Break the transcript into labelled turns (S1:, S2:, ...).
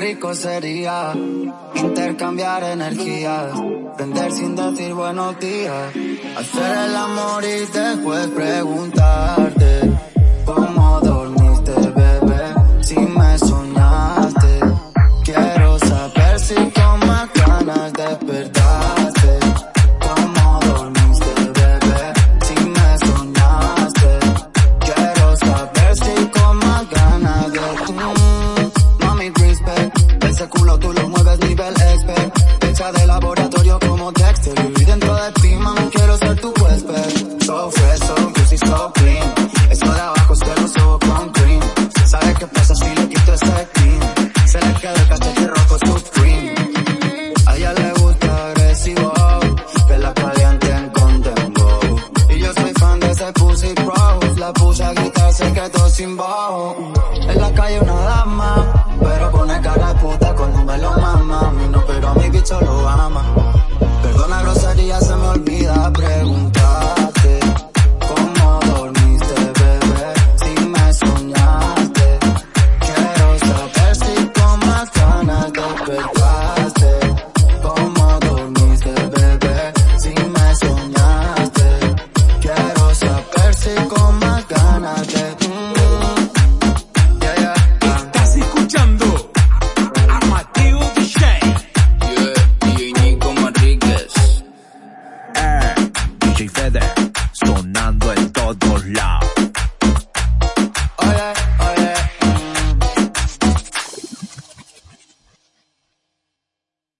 S1: rico sería intercambiar energía, prender sin decir buenos días, hacer el amor y después preguntarte laboratorio como Dexter. Y dentro de ti, mami, quiero ser tu huésped. So fresh, so juicy, so clean. Eso de abajo se lo subo con cream. ¿Sabes qué pasa si le quito ese cream? Se le queda el cachete rojo supreme. A ella le gusta agresivo, que la calienten con dembow. Y yo soy fan de ese pussy bro. La puse a gritar, se quedó sin bajo. En la calle una dama, pero sonando en todos lados.